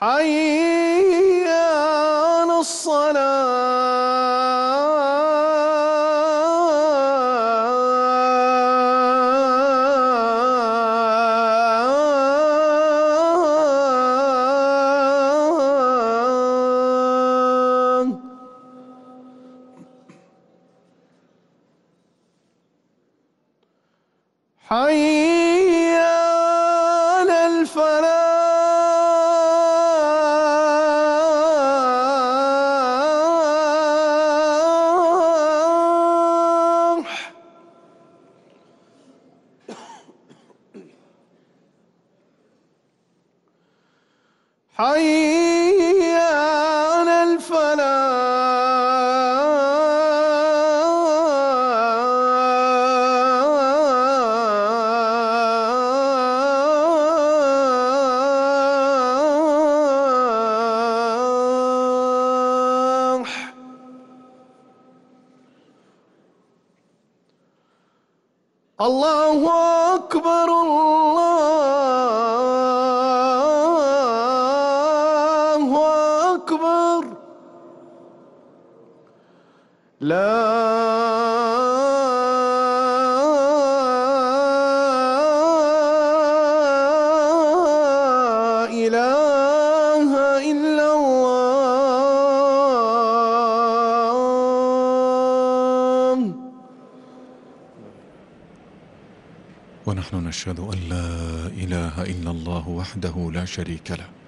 حي الصلاة. حي حي الفلاح. الله أكبر الله لا إله إلا الله. ونحن نشهد أن لا إله إلا الله وحده لا شريك له.